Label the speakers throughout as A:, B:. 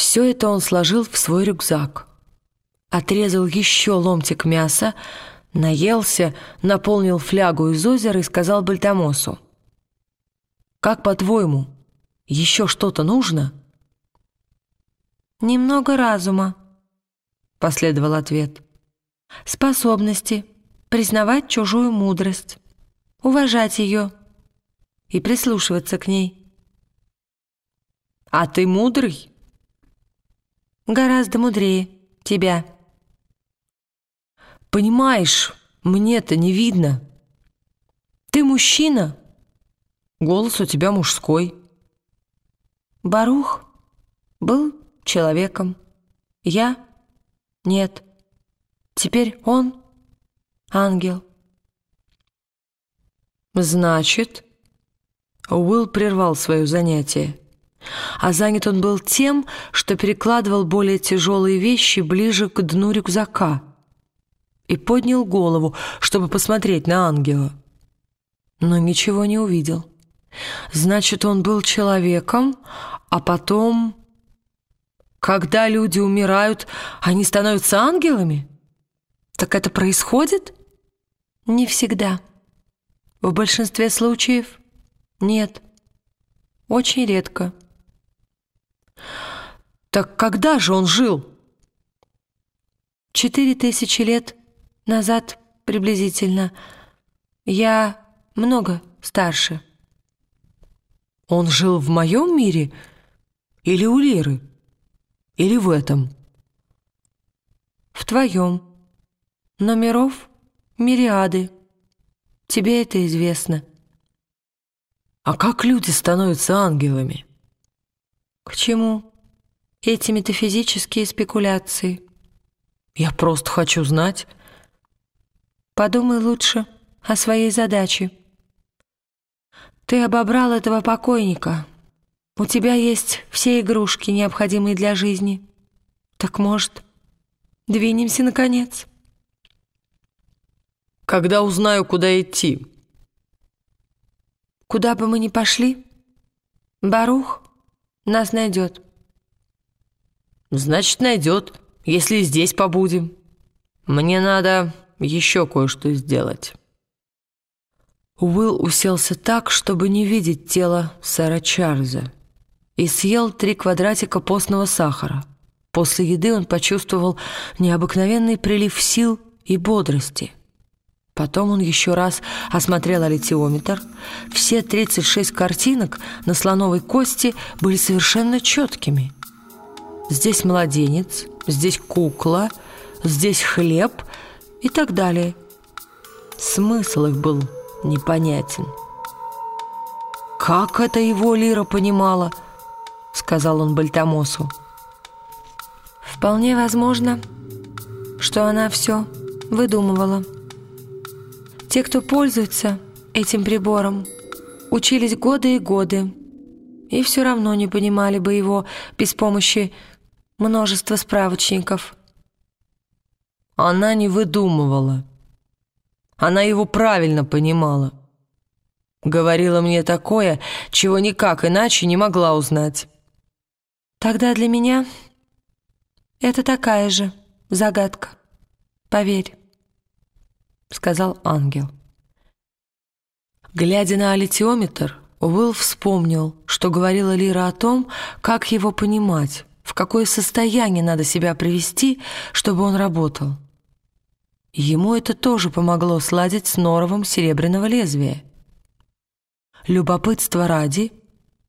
A: Все это он сложил в свой рюкзак. Отрезал еще ломтик мяса, наелся, наполнил флягу из озера и сказал Бальтамосу. «Как по-твоему, еще что-то нужно?»
B: «Немного разума», — последовал ответ. «Способности признавать чужую мудрость, уважать ее и прислушиваться к ней».
A: «А ты мудрый?»
B: «Гораздо мудрее тебя».
A: «Понимаешь, мне-то не видно. Ты мужчина, голос у тебя мужской».
B: Барух был человеком. Я — нет. Теперь он — ангел.
A: Значит, Уилл прервал свое занятие. А занят он был тем, что перекладывал более тяжелые вещи ближе к дну рюкзака и поднял голову, чтобы посмотреть на ангела. Но ничего не увидел. Значит, он был человеком, а потом когда люди умирают, они становятся ангелами? Так это происходит?
B: Не всегда. В большинстве случаев нет. Очень редко.
A: Так когда же он жил?
B: Четыре тысячи лет назад приблизительно. Я много старше.
A: Он жил в моем мире или у Лиры? Или в этом?
B: В твоем. Номеров мириады. Тебе это известно.
A: А как люди становятся ангелами?
B: К чему эти метафизические спекуляции?
A: Я просто хочу знать.
B: Подумай лучше о своей задаче. Ты обобрал этого покойника, у тебя есть все игрушки, необходимые для жизни. Так, может, двинемся, наконец?»
A: «Когда узнаю, куда идти?»
B: «Куда бы мы ни пошли, Барух нас найдет».
A: «Значит, найдет, если здесь побудем. Мне надо еще кое-что сделать». Уилл уселся так, чтобы не видеть тело сэра Чарльза и съел три квадратика постного сахара. После еды он почувствовал необыкновенный прилив сил и бодрости. Потом он еще раз осмотрел аллитиометр. Все 36 картинок на слоновой кости были совершенно четкими. Здесь младенец, здесь кукла, здесь хлеб и так далее. Смысл их был непонятен. Как это его Лира понимала –— сказал он Бальтамосу.
B: «Вполне возможно, что она все выдумывала. Те, кто пользуется этим прибором, учились годы и годы, и все равно не понимали бы его без помощи множества справочников».
A: Она не выдумывала. Она его правильно понимала. Говорила мне такое, чего никак иначе не могла узнать.
B: Тогда для меня это такая же загадка. Поверь, сказал ангел.
A: Глядя на аллитиометр, Уилл вспомнил, что говорила Лира о том, как его понимать, в какое состояние надо себя привести, чтобы он работал. Ему это тоже помогло сладить с норовом серебряного лезвия. Любопытство ради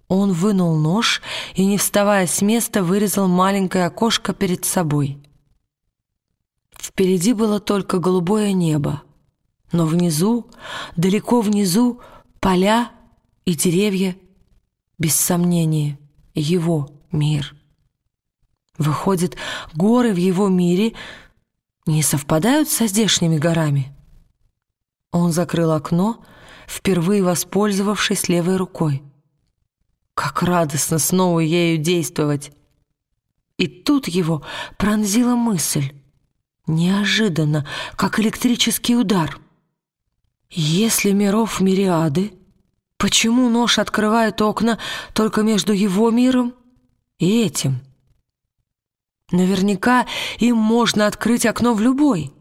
A: он вынул нож и, не вставая с места, вырезал маленькое окошко перед собой. Впереди было только голубое небо, но внизу, далеко внизу, поля и деревья, без сомнения, его мир. Выходит, горы в его мире не совпадают со здешними горами? Он закрыл окно, впервые воспользовавшись левой рукой. Как радостно снова ею действовать! И тут его пронзила мысль. Неожиданно, как электрический удар. Если миров мириады, почему нож открывает окна только между его миром и этим? Наверняка им можно открыть окно в любой.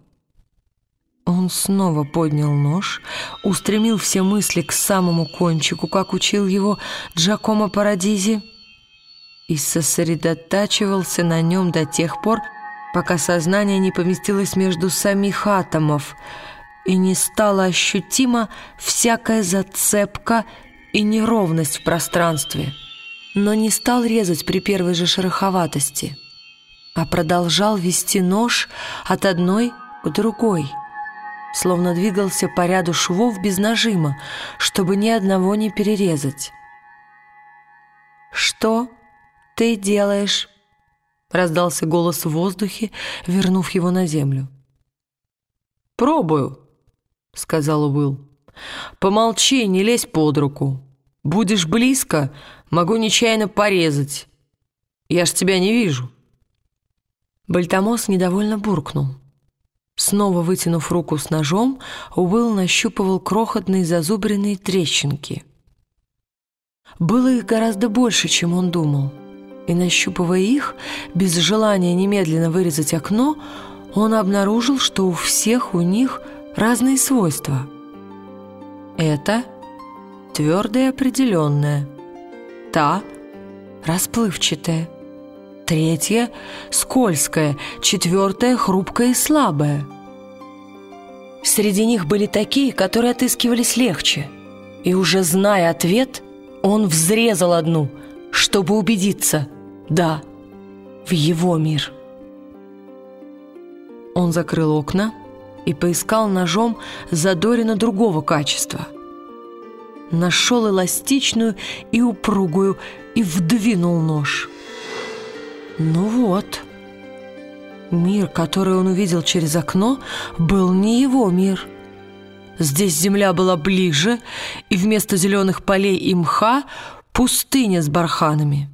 A: Он снова поднял нож, устремил все мысли к самому кончику, как учил его Джакомо Парадизи, и сосредотачивался на нем до тех пор, пока сознание не поместилось между самих атомов и не стало ощутимо всякая зацепка и неровность в пространстве, но не стал резать при первой же шероховатости, а продолжал вести нож от одной к другой – словно двигался по ряду швов без нажима, чтобы ни одного не перерезать. «Что ты делаешь?» — раздался голос в воздухе, вернув его на землю.
C: «Пробую», — сказал Уилл. «Помолчи, не лезь под руку. Будешь близко, могу нечаянно порезать. Я ж тебя не вижу».
A: Бальтамос недовольно буркнул. Снова вытянув руку с ножом, Уилл нащупывал крохотные зазубренные трещинки. Было их гораздо больше, чем он думал. И, нащупывая их, без желания немедленно вырезать окно, он обнаружил, что у всех у них разные свойства. Это твердое и определенное, та расплывчатая, третье — скользкое, четвертое — хрупкое и слабое. Среди них были такие, которые отыскивались легче. И уже зная ответ, он взрезал одну, чтобы убедиться — да, в его мир. Он закрыл окна и поискал ножом задорина другого качества. Нашел эластичную и упругую и вдвинул нож — ну вот. Мир, который он увидел через окно, был не его мир. Здесь земля была ближе, и вместо зеленых полей и мха пустыня с барханами.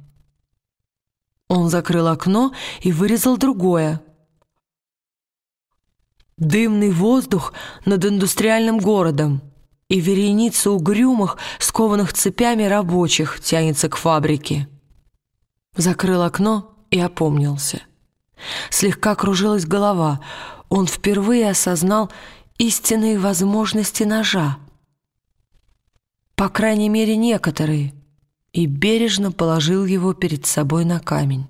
A: Он закрыл окно и вырезал другое. Дымный воздух над индустриальным городом, и вереница угрюмых, скованных цепями рабочих тянется к фабрике. Закрыл окно и опомнился. Слегка кружилась голова. Он впервые осознал истинные возможности ножа. По крайней мере, некоторые. И бережно положил его перед собой на камень.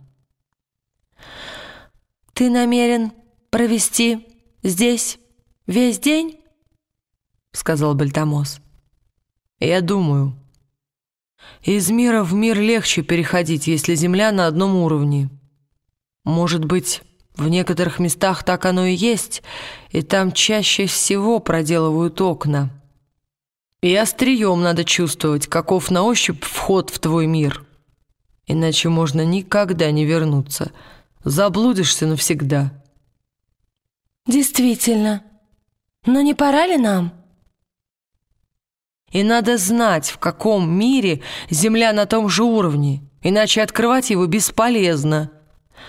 A: «Ты намерен провести здесь весь день?» — сказал Бальтамос.
C: «Я думаю», из мира в мир легче переходить, если земля на одном уровне. Может быть, в некоторых местах так оно и есть, и там чаще всего проделывают окна. И острием надо чувствовать, каков на ощупь вход в твой мир. Иначе можно никогда не вернуться. Заблудишься навсегда.
B: Действительно. Но не пора ли нам?
C: И надо знать, в каком мире Земля на том же уровне, иначе открывать его бесполезно»,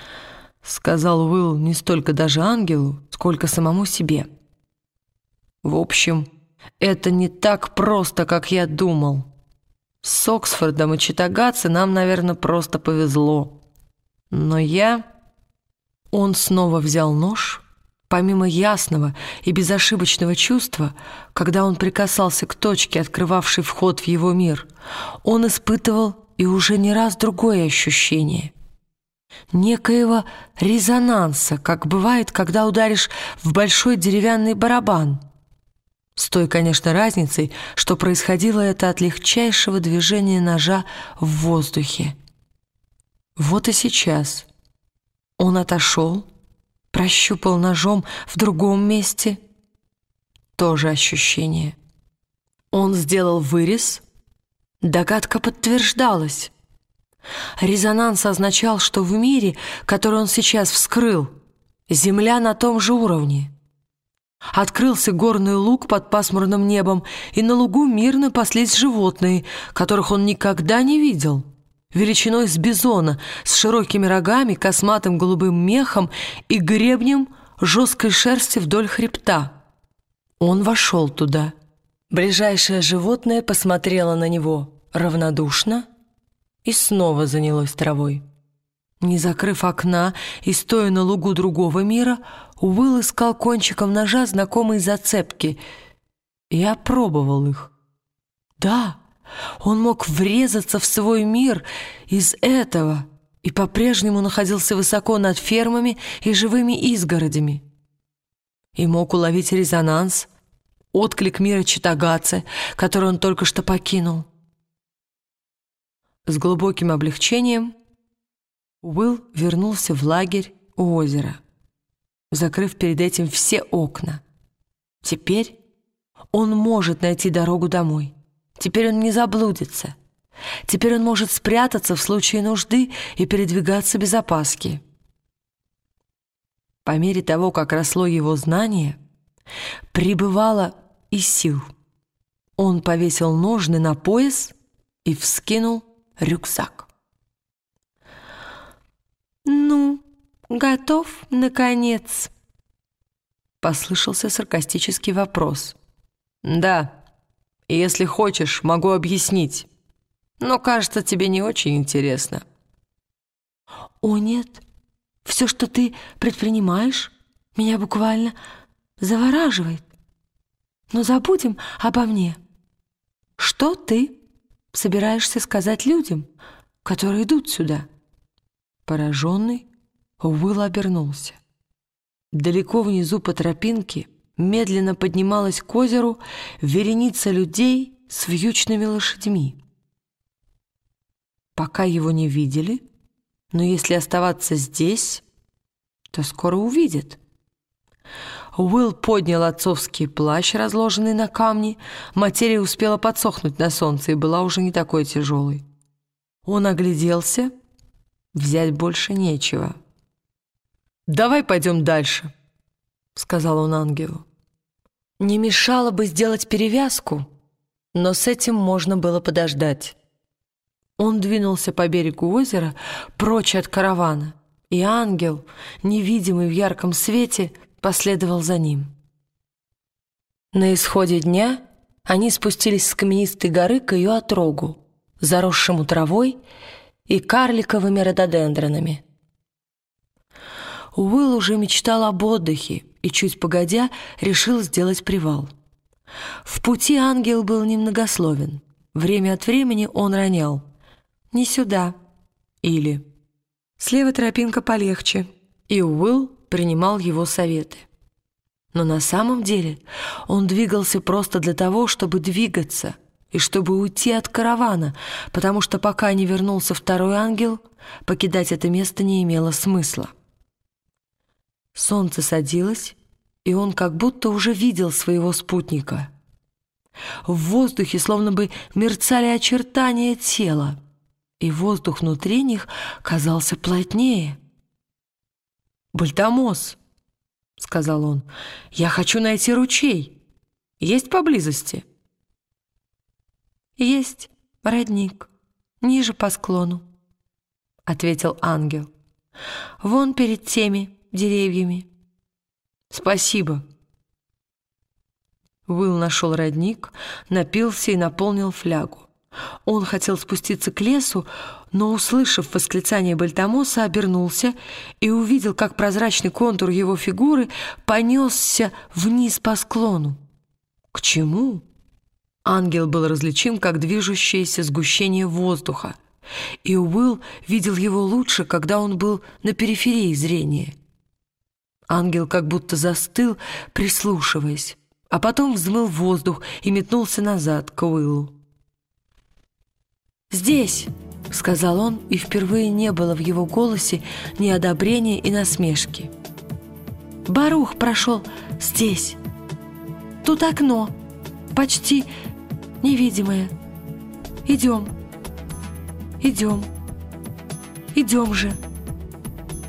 C: — сказал Уилл не столько даже ангелу, сколько самому себе. «В общем, это не так просто, как я думал. С Оксфордом и Читагатце нам, наверное, просто повезло. Но я...» Он снова взял нож Помимо ясного и безошибочного чувства, когда он прикасался к точке, открывавшей вход в его мир, он испытывал и уже не раз другое ощущение. Некоего резонанса, как бывает, когда ударишь в большой деревянный барабан. С той, конечно, разницей, что происходило это от легчайшего движения ножа в воздухе. Вот и сейчас он отошел, прощупал ножом в другом месте. тоже ощущение. Он сделал вырез. Догадка подтверждалась. Резонанс означал, что в мире, который он сейчас вскрыл, земля на том же уровне. Открылся горный луг под пасмурным небом, и на лугу мирно паслись животные, которых он никогда не видел — величиной с бизона, с широкими рогами, косматым голубым мехом и гребнем жесткой шерсти вдоль хребта. Он вошел туда. Ближайшее животное посмотрело на него равнодушно и снова занялось травой. Не закрыв окна и стоя на лугу другого мира, Уилл искал кончиком ножа знакомые зацепки и опробовал их. Да, он мог врезаться в свой мир из этого и по-прежнему находился высоко над фермами и живыми изгородями. И мог уловить резонанс, отклик мира Читагаце, который он только что покинул. С глубоким облегчением Уилл вернулся в лагерь у озера, закрыв перед этим все окна. Теперь он может найти дорогу домой. Теперь он не заблудится. Теперь он может спрятаться в случае нужды и передвигаться без опаски. По мере того, как росло его знание, прибывало и сил. Он повесил ножны на пояс и вскинул рюкзак.
B: «Ну, готов, наконец?»
C: Послышался саркастический вопрос. «Да, если хочешь, могу объяснить. Но, кажется, тебе не очень интересно».
B: «О, нет, все, что ты предпринимаешь, меня буквально завораживает. Но забудем обо мне. Что ты собираешься сказать людям, которые идут сюда?»
C: Пораженный, Уилл обернулся. Далеко внизу по тропинке медленно поднималась к озеру вереница людей с вьючными лошадьми. Пока его не видели, но если оставаться здесь, то скоро увидят. Уилл поднял отцовский плащ, разложенный на камне. Материя успела подсохнуть на солнце и была уже не такой тяжелой. Он огляделся — Взять больше нечего. «Давай пойдем дальше», — сказал он ангелу. Не мешало бы сделать перевязку, но с этим можно было подождать. Он двинулся по берегу озера, прочь от каравана, и ангел, невидимый в ярком свете, последовал за ним. На исходе дня они спустились с каменистой горы к ее отрогу, заросшему травой и карликовыми рододендронами. Уилл уже мечтал об отдыхе и, чуть погодя, решил сделать привал. В пути ангел был немногословен. Время от времени он ронял «Не сюда» или «Слева тропинка полегче», и Уилл принимал его советы. Но на самом деле он двигался просто для того, чтобы двигаться — и чтобы уйти от каравана, потому что пока не вернулся второй ангел, покидать это место не имело смысла. Солнце садилось, и он как будто уже видел своего спутника. В воздухе словно бы мерцали очертания тела, и воздух внутри них казался плотнее. «Бальтамос», — сказал он, — «я хочу найти ручей. Есть поблизости?»
B: «Есть родник, ниже по склону», — ответил ангел. «Вон перед теми деревьями».
C: «Спасибо». Уилл нашел родник, напился и наполнил флягу. Он хотел спуститься к лесу, но, услышав восклицание Бальтамоса, обернулся и увидел, как прозрачный контур его фигуры понесся вниз по склону. К чему? Ангел был различим, как движущееся сгущение воздуха, и Уилл видел его лучше, когда он был на периферии зрения. Ангел как будто застыл, прислушиваясь, а потом взмыл воздух и метнулся назад к Уиллу.
B: «Здесь!» — сказал он, и впервые не было в его голосе ни одобрения и насмешки. «Барух прошел здесь. Тут окно, почти невидимая. Идем, идем, идем же».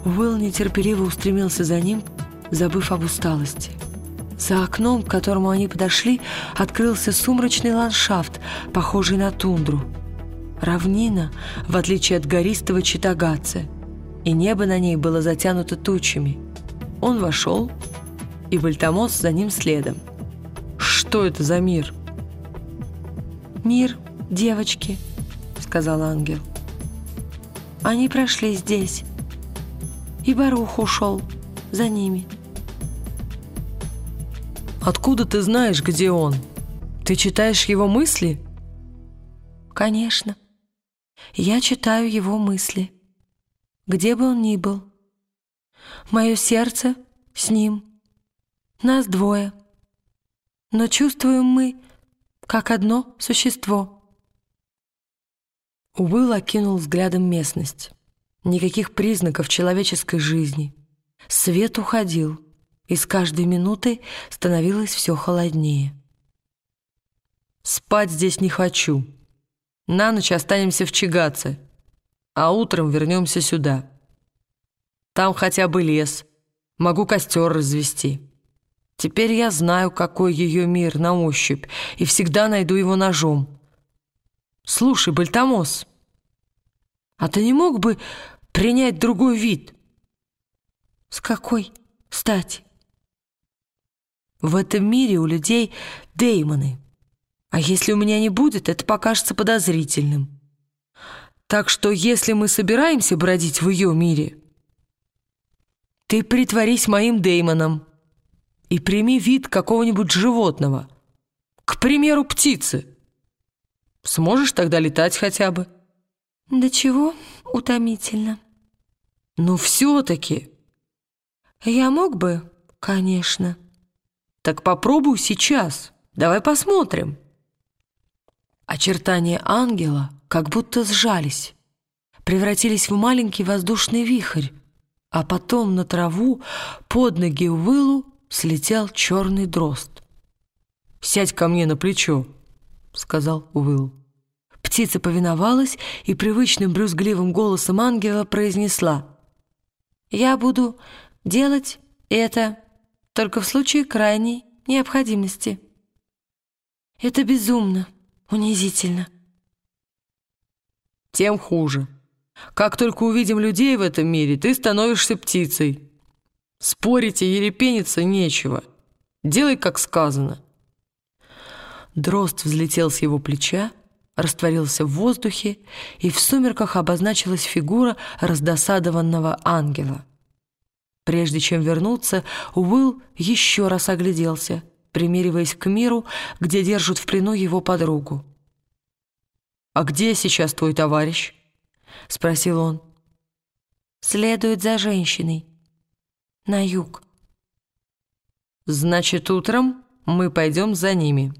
C: Уилл нетерпеливо устремился за ним, забыв об усталости. За окном, к которому они подошли, открылся сумрачный ландшафт, похожий на тундру. Равнина, в отличие от гористого Читагаце, и небо на ней было затянуто тучами. Он вошел, и Вальтамос за ним следом. «Что это за мир?»
B: «Мир, девочки», — сказал ангел. «Они прошли здесь, И Барух ушел за ними.
C: Откуда ты знаешь, где он? Ты читаешь его мысли?
B: Конечно. Я читаю его мысли. Где бы он ни был. Мое сердце с ним. Нас двое. Но чувствуем мы, как одно существо.
C: Уилл окинул взглядом местность. Никаких признаков человеческой жизни. Свет уходил, и с каждой минутой становилось все холоднее. «Спать здесь не хочу. На ночь останемся в Чигаце, а утром вернемся сюда. Там хотя бы лес, могу костер развести. Теперь я знаю, какой ее мир на ощупь, и всегда найду его ножом. Слушай, Бальтамос, а ты не мог бы принять другой вид?»
B: «С какой стати?»
C: В этом мире у людей деймоны. А если у меня не будет, это покажется подозрительным. Так что если мы собираемся бродить в ее мире, ты притворись моим деймоном и прими вид какого-нибудь животного, к примеру, птицы. Сможешь тогда летать хотя бы?»
B: «Да чего утомительно».
C: «Ну все-таки...»
B: «Я мог бы, конечно».
C: Так попробуй сейчас. Давай посмотрим. Очертания ангела как будто сжались, превратились в маленький воздушный вихрь, а потом на траву под ноги Уиллу слетел черный дрозд. «Сядь ко мне на плечо», — сказал Уилл. Птица повиновалась и привычным брюзгливым голосом ангела произнесла
B: «Я буду делать это только в случае крайней необходимости. Это безумно, унизительно.
C: Тем хуже. Как только увидим людей в этом мире, ты становишься птицей. Спорить и ерепениться нечего. Делай, как сказано. Дрозд взлетел с его плеча, растворился в воздухе, и в сумерках обозначилась фигура раздосадованного ангела. Прежде чем вернуться, Уилл еще раз огляделся, примериваясь к миру, где держат в плену его подругу. «А где сейчас твой товарищ?» — спросил он.
B: «Следует за женщиной. На юг».
C: «Значит, утром мы пойдем за ними».